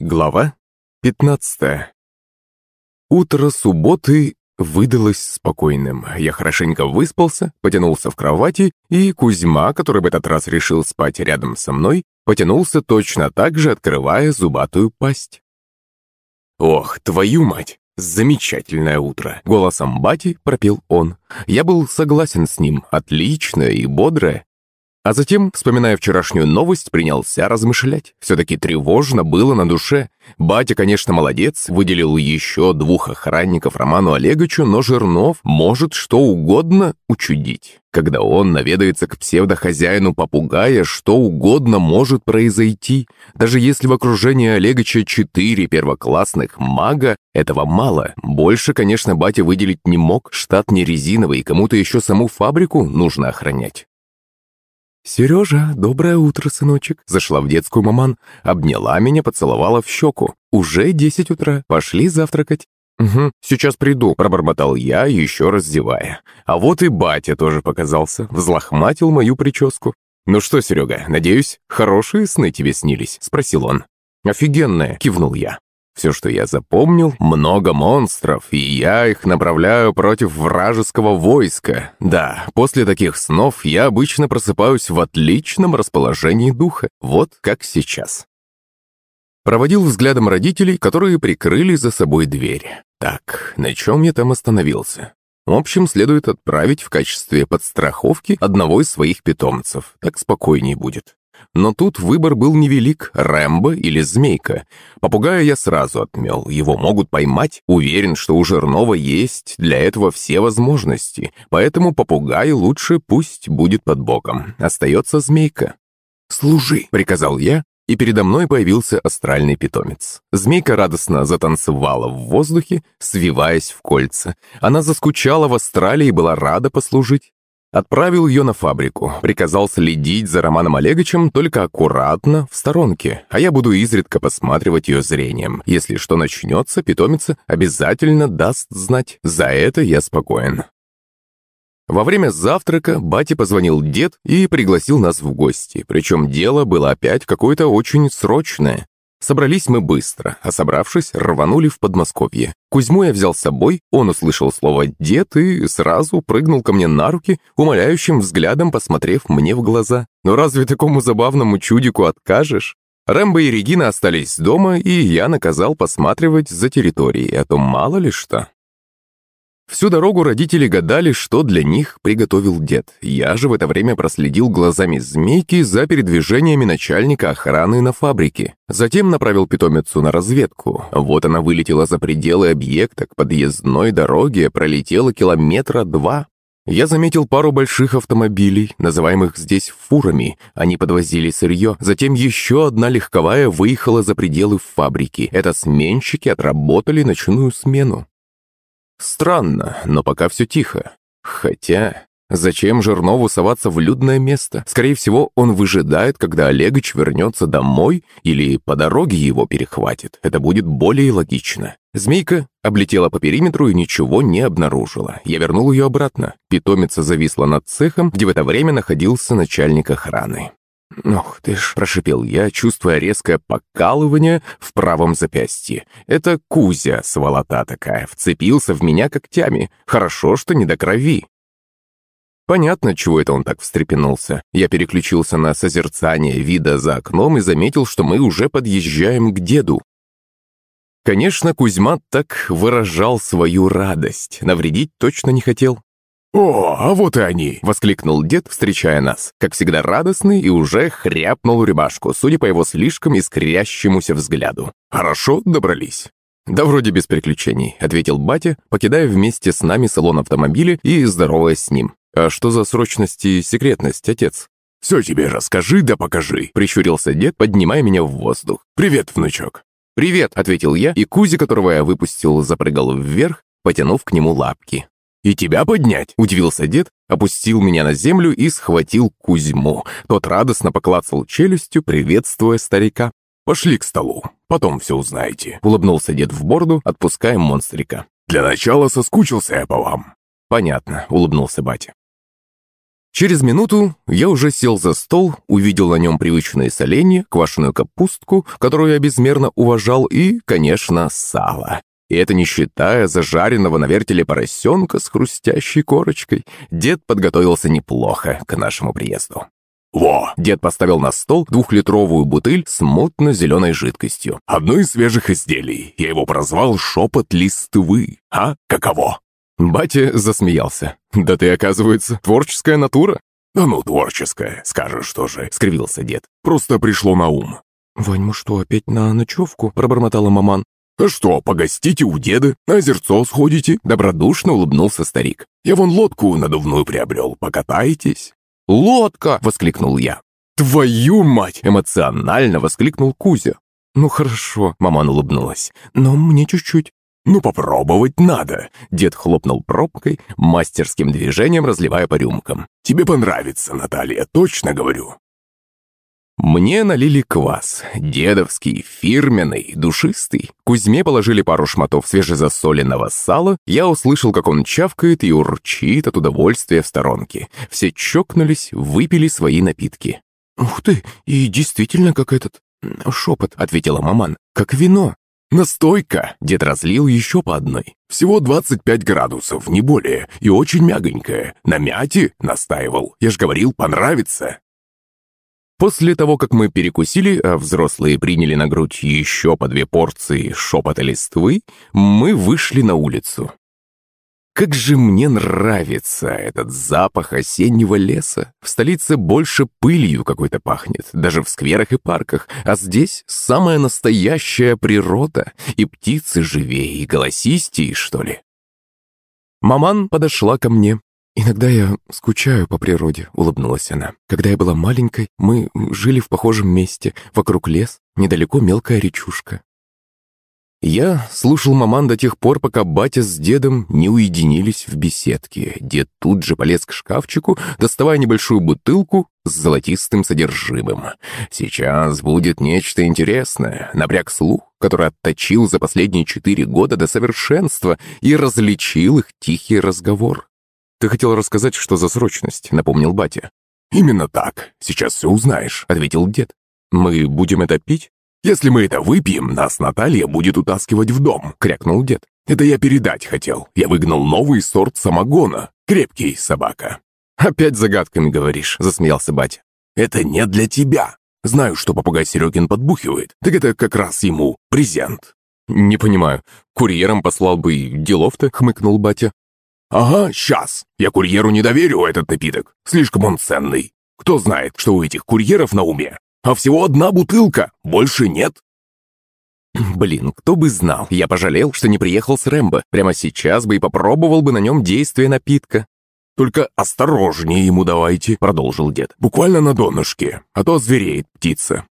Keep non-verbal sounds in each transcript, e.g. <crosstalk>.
Глава 15 Утро субботы выдалось спокойным. Я хорошенько выспался, потянулся в кровати, и Кузьма, который в этот раз решил спать рядом со мной, потянулся точно так же, открывая зубатую пасть. «Ох, твою мать! Замечательное утро!» Голосом бати пропел он. Я был согласен с ним. Отличное и бодрое. А затем, вспоминая вчерашнюю новость, принялся размышлять. Все-таки тревожно было на душе. Батя, конечно, молодец, выделил еще двух охранников Роману Олеговичу, но Жирнов может что угодно учудить. Когда он наведается к псевдохозяину попугая, что угодно может произойти. Даже если в окружении Олеговича четыре первоклассных мага, этого мало. Больше, конечно, батя выделить не мог, штат не резиновый, кому-то еще саму фабрику нужно охранять. «Сережа, доброе утро, сыночек!» Зашла в детскую маман, обняла меня, поцеловала в щеку. «Уже десять утра, пошли завтракать». «Угу, сейчас приду», – пробормотал я, еще раздевая. А вот и батя тоже показался, взлохматил мою прическу. «Ну что, Серега, надеюсь, хорошие сны тебе снились?» – спросил он. «Офигенные», – кивнул я. Все, что я запомнил, много монстров, и я их направляю против вражеского войска. Да, после таких снов я обычно просыпаюсь в отличном расположении духа, вот как сейчас. Проводил взглядом родителей, которые прикрыли за собой дверь. Так, на чем я там остановился? В общем, следует отправить в качестве подстраховки одного из своих питомцев. Так спокойней будет. Но тут выбор был невелик – Рэмбо или Змейка. Попугая я сразу отмел, его могут поймать. Уверен, что у Жирнова есть для этого все возможности. Поэтому попугай лучше пусть будет под боком. Остается Змейка. «Служи!» – приказал я, и передо мной появился астральный питомец. Змейка радостно затанцевала в воздухе, свиваясь в кольца. Она заскучала в астрале и была рада послужить. Отправил ее на фабрику, приказал следить за Романом Олеговичем только аккуратно, в сторонке, а я буду изредка посматривать ее зрением. Если что начнется, питомица обязательно даст знать. За это я спокоен. Во время завтрака бате позвонил дед и пригласил нас в гости, причем дело было опять какое-то очень срочное. Собрались мы быстро, а собравшись, рванули в Подмосковье. Кузьму я взял с собой, он услышал слово «дед» и сразу прыгнул ко мне на руки, умоляющим взглядом посмотрев мне в глаза. «Но разве такому забавному чудику откажешь?» Рэмбо и Регина остались дома, и я наказал посматривать за территорией, а то мало ли что. Всю дорогу родители гадали, что для них приготовил дед. Я же в это время проследил глазами змейки за передвижениями начальника охраны на фабрике. Затем направил питомицу на разведку. Вот она вылетела за пределы объекта к подъездной дороге, пролетела километра два. Я заметил пару больших автомобилей, называемых здесь фурами. Они подвозили сырье. Затем еще одна легковая выехала за пределы фабрики. Это сменщики отработали ночную смену. Странно, но пока все тихо. Хотя, зачем Жирнову соваться в людное место? Скорее всего, он выжидает, когда Олегович вернется домой или по дороге его перехватит. Это будет более логично. Змейка облетела по периметру и ничего не обнаружила. Я вернул ее обратно. Питомица зависла над цехом, где в это время находился начальник охраны. «Ох ты ж!» – прошипел я, чувствуя резкое покалывание в правом запястье. «Это Кузя, сволота такая, вцепился в меня когтями. Хорошо, что не до крови». Понятно, чего это он так встрепенулся. Я переключился на созерцание вида за окном и заметил, что мы уже подъезжаем к деду. Конечно, Кузьма так выражал свою радость. Навредить точно не хотел. «О, а вот и они!» — воскликнул дед, встречая нас. Как всегда радостный и уже хряпнул рыбашку, судя по его слишком искрящемуся взгляду. «Хорошо добрались». «Да вроде без приключений», — ответил батя, покидая вместе с нами салон автомобиля и здороваясь с ним. «А что за срочность и секретность, отец?» «Все тебе расскажи да покажи», — прищурился дед, поднимая меня в воздух. «Привет, внучок». «Привет», — ответил я, и Кузи, которого я выпустил, запрыгал вверх, потянув к нему лапки. «И тебя поднять?» – удивился дед, опустил меня на землю и схватил Кузьму. Тот радостно поклацал челюстью, приветствуя старика. «Пошли к столу, потом все узнаете», – улыбнулся дед в борду, отпуская монстрика. «Для начала соскучился я по вам». «Понятно», – улыбнулся батя. Через минуту я уже сел за стол, увидел на нем привычные соленья, квашеную капустку, которую я безмерно уважал, и, конечно, сало. И это не считая зажаренного на вертеле поросенка с хрустящей корочкой. Дед подготовился неплохо к нашему приезду. «Во!» Дед поставил на стол двухлитровую бутыль с мутно-зеленой жидкостью. «Одно из свежих изделий. Я его прозвал «Шепот листвы». А? Каково?» Батя засмеялся. «Да ты, оказывается, творческая натура?» «Да ну, творческая, скажешь тоже», — скривился дед. «Просто пришло на ум». «Вань, мы что, опять на ночевку?» — пробормотала маман. «А что, погостите у деда, на озерцо сходите?» Добродушно улыбнулся старик. «Я вон лодку надувную приобрел, покатаетесь?» «Лодка!» — воскликнул я. «Твою мать!» — эмоционально воскликнул Кузя. «Ну хорошо», — маман улыбнулась, — «но мне чуть-чуть». «Ну попробовать надо!» Дед хлопнул пробкой, мастерским движением разливая по рюмкам. «Тебе понравится, Наталья, точно говорю!» Мне налили квас. Дедовский, фирменный, душистый. Кузьме положили пару шматов свежезасоленного сала. Я услышал, как он чавкает и урчит от удовольствия в сторонке. Все чокнулись, выпили свои напитки. «Ух ты, и действительно как этот...» «Шепот», — ответила маман. «Как вино». «Настойка!» — дед разлил еще по одной. «Всего 25 градусов, не более, и очень мягонькая. На мяте настаивал. Я ж говорил, понравится». После того, как мы перекусили, а взрослые приняли на грудь еще по две порции шепота листвы, мы вышли на улицу. Как же мне нравится этот запах осеннего леса. В столице больше пылью какой-то пахнет, даже в скверах и парках, а здесь самая настоящая природа, и птицы живее и голосистее, что ли. Маман подошла ко мне, «Иногда я скучаю по природе», — улыбнулась она. «Когда я была маленькой, мы жили в похожем месте. Вокруг лес, недалеко мелкая речушка. Я слушал маман до тех пор, пока батя с дедом не уединились в беседке. Дед тут же полез к шкафчику, доставая небольшую бутылку с золотистым содержимым. Сейчас будет нечто интересное. Напряг слух, который отточил за последние четыре года до совершенства и различил их тихий разговор. «Ты хотел рассказать, что за срочность», — напомнил батя. «Именно так. Сейчас все узнаешь», — ответил дед. «Мы будем это пить?» «Если мы это выпьем, нас Наталья будет утаскивать в дом», — крякнул дед. «Это я передать хотел. Я выгнал новый сорт самогона. Крепкий собака». «Опять загадками говоришь», — засмеялся батя. «Это не для тебя. Знаю, что попугай Серегин подбухивает. Так это как раз ему презент». «Не понимаю. Курьером послал бы и делов-то», — хмыкнул батя. «Ага, сейчас. Я курьеру не доверю этот напиток. Слишком он ценный. Кто знает, что у этих курьеров на уме? А всего одна бутылка, больше нет». <clears throat> Блин, кто бы знал, я пожалел, что не приехал с Рэмбо. Прямо сейчас бы и попробовал бы на нем действие напитка. «Только осторожнее ему давайте», — продолжил дед. «Буквально на донышке, а то звереет птица».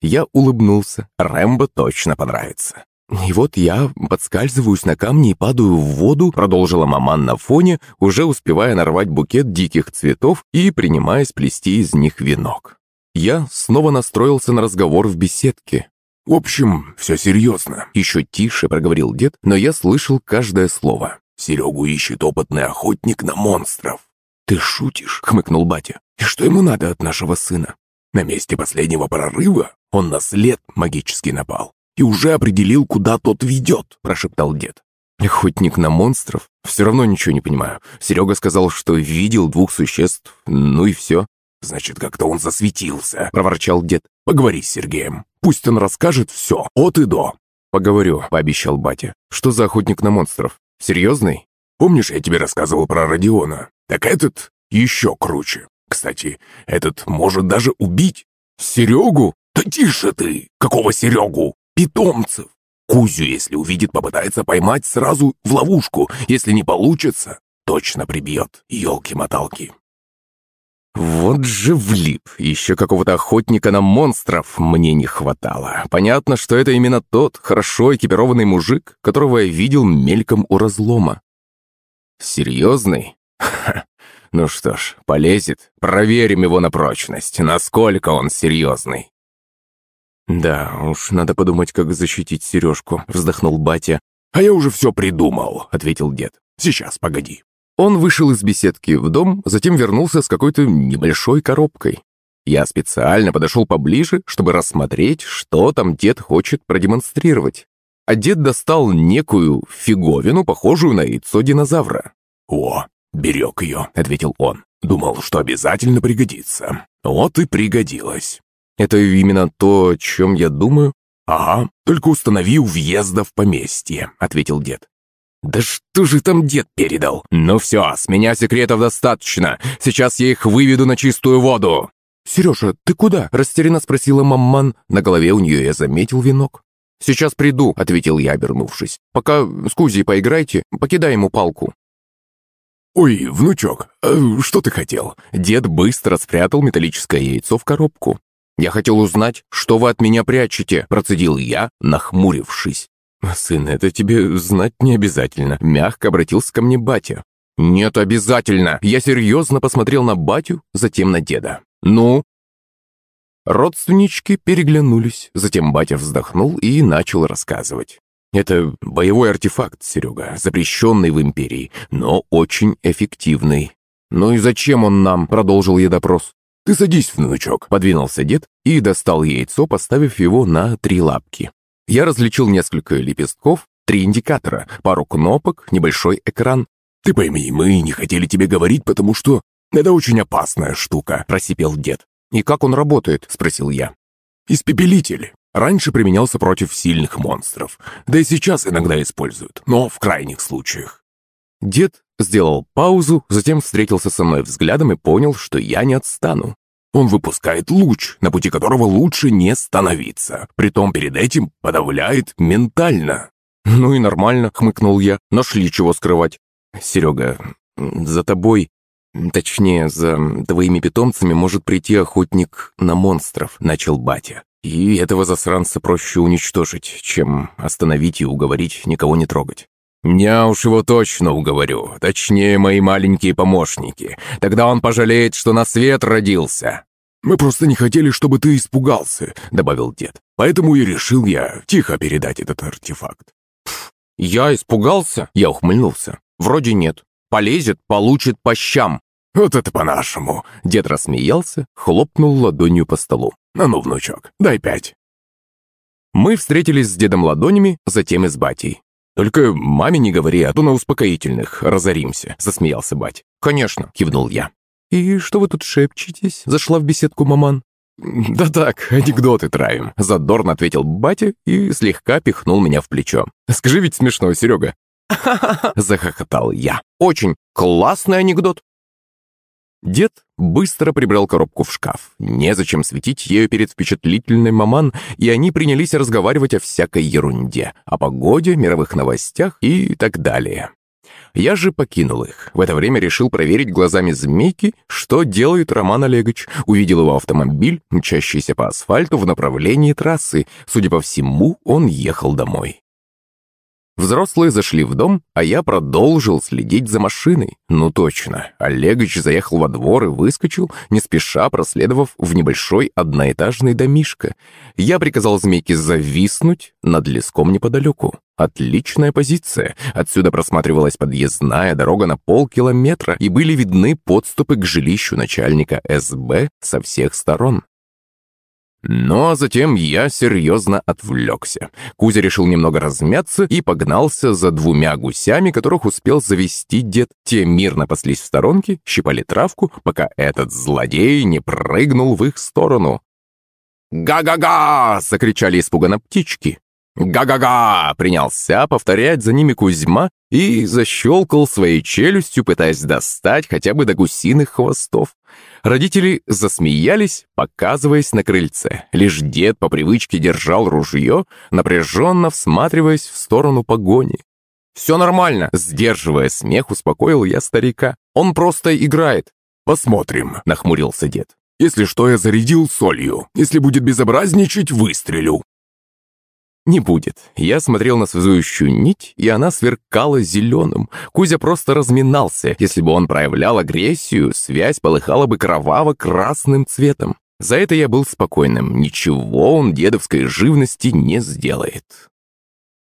Я улыбнулся. Рэмбо точно понравится. «И вот я подскальзываюсь на камни и падаю в воду», продолжила маман на фоне, уже успевая нарвать букет диких цветов и принимаясь плести из них венок. Я снова настроился на разговор в беседке. «В общем, все серьезно», — еще тише проговорил дед, но я слышал каждое слово. «Серегу ищет опытный охотник на монстров». «Ты шутишь?» — хмыкнул батя. «И что ему надо от нашего сына?» «На месте последнего прорыва он на след магически напал и уже определил, куда тот ведет», — прошептал дед. «Охотник на монстров? Все равно ничего не понимаю. Серега сказал, что видел двух существ, ну и все». «Значит, как-то он засветился», — проворчал дед. «Поговори с Сергеем. Пусть он расскажет все, от и до». «Поговорю», — пообещал батя. «Что за охотник на монстров? Серьезный?» «Помнишь, я тебе рассказывал про Родиона? Так этот еще круче. Кстати, этот может даже убить. Серегу? Да тише ты! Какого Серегу? Питомцев. Кузю, если увидит, попытается поймать сразу в ловушку. Если не получится, точно прибьет. Елки-моталки. Вот же влип. Еще какого-то охотника на монстров мне не хватало. Понятно, что это именно тот хорошо экипированный мужик, которого я видел мельком у разлома. Серьезный? Ха. Ну что ж, полезет. Проверим его на прочность, насколько он серьезный. «Да, уж надо подумать, как защитить сережку», — вздохнул батя. «А я уже все придумал», — ответил дед. «Сейчас, погоди». Он вышел из беседки в дом, затем вернулся с какой-то небольшой коробкой. Я специально подошел поближе, чтобы рассмотреть, что там дед хочет продемонстрировать. А дед достал некую фиговину, похожую на яйцо динозавра. «О, берег ее», — ответил он. «Думал, что обязательно пригодится. Вот и пригодилось». «Это именно то, о чем я думаю?» «Ага, только установи у въезда в поместье», — ответил дед. «Да что же там дед передал? Ну все, с меня секретов достаточно. Сейчас я их выведу на чистую воду». «Сережа, ты куда?» – растерянно спросила маман. На голове у нее я заметил венок. «Сейчас приду», – ответил я, обернувшись. «Пока с Кузей поиграйте, покидай ему палку». «Ой, внучок, а что ты хотел?» Дед быстро спрятал металлическое яйцо в коробку. «Я хотел узнать, что вы от меня прячете», – процедил я, нахмурившись. «Сын, это тебе знать не обязательно», – мягко обратился ко мне батя. «Нет, обязательно!» Я серьезно посмотрел на батю, затем на деда. «Ну?» Родственнички переглянулись, затем батя вздохнул и начал рассказывать. «Это боевой артефакт, Серега, запрещенный в Империи, но очень эффективный». «Ну и зачем он нам?» – продолжил я допрос. «Ты садись, внучок», – подвинулся дед и достал яйцо, поставив его на три лапки. Я различил несколько лепестков, три индикатора, пару кнопок, небольшой экран. «Ты пойми, мы не хотели тебе говорить, потому что это очень опасная штука», – просипел дед. «И как он работает?» – спросил я. «Испепелитель. Раньше применялся против сильных монстров. Да и сейчас иногда используют, но в крайних случаях». Дед сделал паузу, затем встретился со мной взглядом и понял, что я не отстану. Он выпускает луч, на пути которого лучше не становиться. Притом перед этим подавляет ментально. «Ну и нормально», — хмыкнул я. «Нашли чего скрывать». «Серега, за тобой Точнее, за твоими питомцами может прийти охотник на монстров», — начал батя. «И этого засранца проще уничтожить, чем остановить и уговорить никого не трогать». «Я уж его точно уговорю, точнее, мои маленькие помощники. Тогда он пожалеет, что на свет родился». «Мы просто не хотели, чтобы ты испугался», — добавил дед. «Поэтому и решил я тихо передать этот артефакт». «Я испугался?» — я ухмыльнулся. «Вроде нет. Полезет, получит по щам. «Вот это по-нашему!» Дед рассмеялся, хлопнул ладонью по столу. «А ну, внучок, дай пять!» Мы встретились с дедом ладонями, затем и с батей. «Только маме не говори, а то на успокоительных разоримся», — засмеялся бать. «Конечно», — кивнул я. «И что вы тут шепчетесь?» — зашла в беседку маман. «Да так, анекдоты травим», — задорно ответил батя и слегка пихнул меня в плечо. «Скажи ведь смешно, Серега». «Ха-ха-ха!» <laughs> — захохотал я. «Очень классный анекдот. Дед быстро прибрал коробку в шкаф. Незачем светить ею перед впечатлительной маман, и они принялись разговаривать о всякой ерунде, о погоде, мировых новостях и так далее. Я же покинул их. В это время решил проверить глазами змейки, что делает Роман Олегович. Увидел его автомобиль, мчащийся по асфальту в направлении трассы. Судя по всему, он ехал домой. Взрослые зашли в дом, а я продолжил следить за машиной. Ну точно, Олегович заехал во двор и выскочил, не спеша проследовав в небольшой одноэтажный домишко. Я приказал змейке зависнуть над леском неподалеку. Отличная позиция. Отсюда просматривалась подъездная дорога на полкилометра, и были видны подступы к жилищу начальника СБ со всех сторон. А затем я серьезно отвлекся. Кузя решил немного размяться и погнался за двумя гусями, которых успел завести дед. Те мирно паслись в сторонке, щипали травку, пока этот злодей не прыгнул в их сторону. «Га-га-га!» — закричали испуганно птички. «Га-га-га!» — принялся повторять за ними Кузьма и защелкал своей челюстью, пытаясь достать хотя бы до гусиных хвостов. Родители засмеялись, показываясь на крыльце. Лишь дед по привычке держал ружье, напряженно всматриваясь в сторону погони. «Все нормально», — сдерживая смех, успокоил я старика. «Он просто играет». «Посмотрим», — нахмурился дед. «Если что, я зарядил солью. Если будет безобразничать, выстрелю». Не будет. Я смотрел на связующую нить, и она сверкала зеленым. Кузя просто разминался. Если бы он проявлял агрессию, связь полыхала бы кроваво-красным цветом. За это я был спокойным. Ничего он дедовской живности не сделает.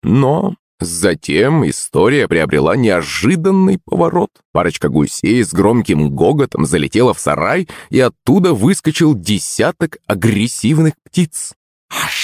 Но Затем история приобрела неожиданный поворот. Парочка гусей с громким гоготом залетела в сарай, и оттуда выскочил десяток агрессивных птиц. «Аш!» –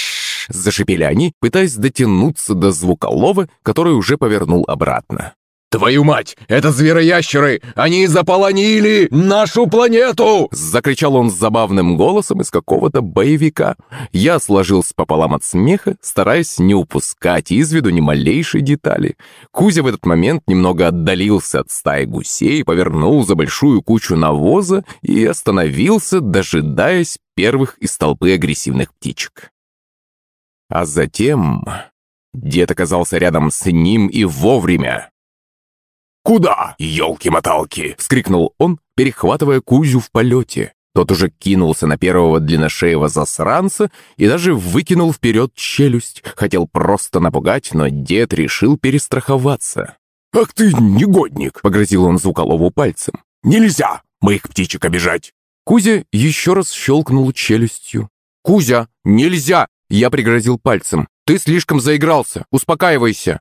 зашипели они, пытаясь дотянуться до звуколова, который уже повернул обратно. «Твою мать! Это звероящеры! Они заполонили нашу планету!» Закричал он с забавным голосом из какого-то боевика. Я сложился пополам от смеха, стараясь не упускать из виду ни малейшей детали. Кузя в этот момент немного отдалился от стаи гусей, повернул за большую кучу навоза и остановился, дожидаясь первых из толпы агрессивных птичек. А затем... Дед оказался рядом с ним и вовремя. «Куда, елки-моталки?» — вскрикнул он, перехватывая Кузю в полете. Тот уже кинулся на первого длинношеего засранца и даже выкинул вперед челюсть. Хотел просто напугать, но дед решил перестраховаться. «Ах ты, негодник!» — погрозил он Звуколову пальцем. «Нельзя моих птичек обижать!» Кузя еще раз щелкнул челюстью. «Кузя, нельзя!» — я пригрозил пальцем. «Ты слишком заигрался, успокаивайся!»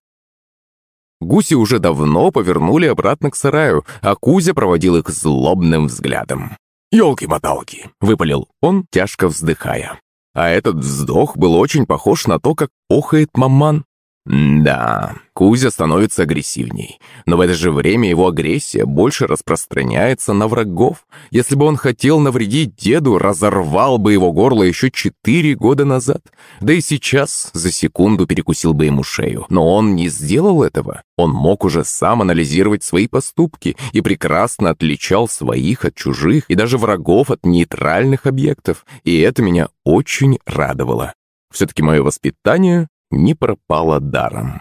Гуси уже давно повернули обратно к сараю, а Кузя проводил их злобным взглядом. «Елки-моталки!» — выпалил он, тяжко вздыхая. А этот вздох был очень похож на то, как охает маман. Да, Кузя становится агрессивней, но в это же время его агрессия больше распространяется на врагов. Если бы он хотел навредить деду, разорвал бы его горло еще четыре года назад. Да и сейчас за секунду перекусил бы ему шею. Но он не сделал этого. Он мог уже сам анализировать свои поступки и прекрасно отличал своих от чужих и даже врагов от нейтральных объектов. И это меня очень радовало. Все-таки мое воспитание не пропало даром.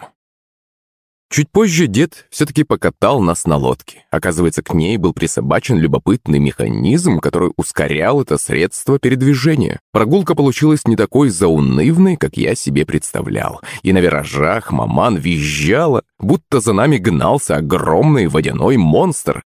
Чуть позже дед все-таки покатал нас на лодке. Оказывается, к ней был присобачен любопытный механизм, который ускорял это средство передвижения. Прогулка получилась не такой заунывной, как я себе представлял. И на виражах маман визжала, будто за нами гнался огромный водяной монстр,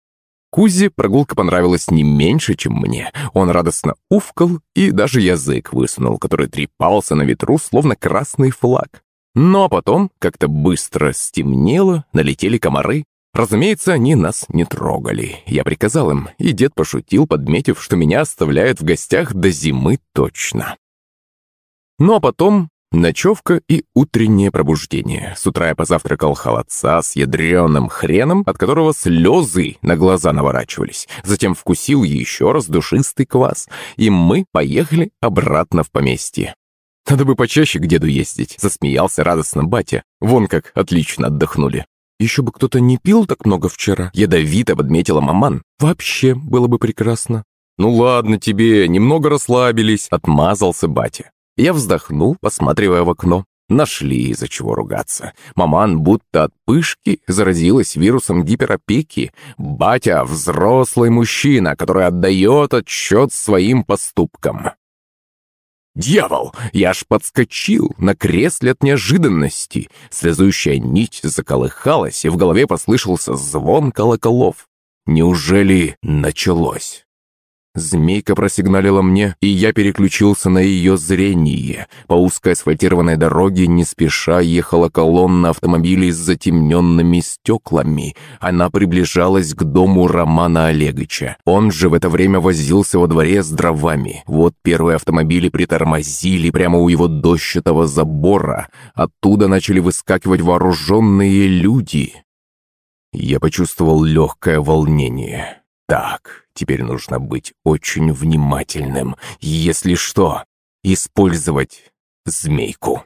Кузе прогулка понравилась не меньше, чем мне. Он радостно уфкал и даже язык высунул, который трепался на ветру, словно красный флаг. Но потом как-то быстро стемнело, налетели комары. Разумеется, они нас не трогали. Я приказал им, и дед пошутил, подметив, что меня оставляют в гостях до зимы точно. Ну а потом Ночевка и утреннее пробуждение. С утра я позавтракал холодца с ядреным хреном, от которого слезы на глаза наворачивались. Затем вкусил еще раз душистый квас, и мы поехали обратно в поместье. «Надо бы почаще к деду ездить», — засмеялся радостно батя. «Вон как отлично отдохнули». «Еще бы кто-то не пил так много вчера», — ядовито подметила маман. «Вообще было бы прекрасно». «Ну ладно тебе, немного расслабились», — отмазался батя. Я вздохнул, посматривая в окно. Нашли из-за чего ругаться. Маман будто от пышки заразилась вирусом гиперопеки. Батя — взрослый мужчина, который отдает отчет своим поступкам. «Дьявол! Я аж подскочил на кресле от неожиданности!» Слезущая нить заколыхалась, и в голове послышался звон колоколов. «Неужели началось?» Змейка просигналила мне, и я переключился на ее зрение. По узкой асфальтированной дороге не спеша ехала колонна автомобилей с затемненными стеклами. Она приближалась к дому Романа Олеговича. Он же в это время возился во дворе с дровами. Вот первые автомобили притормозили прямо у его дощатого забора. Оттуда начали выскакивать вооруженные люди. Я почувствовал легкое волнение. Так, теперь нужно быть очень внимательным. Если что, использовать змейку.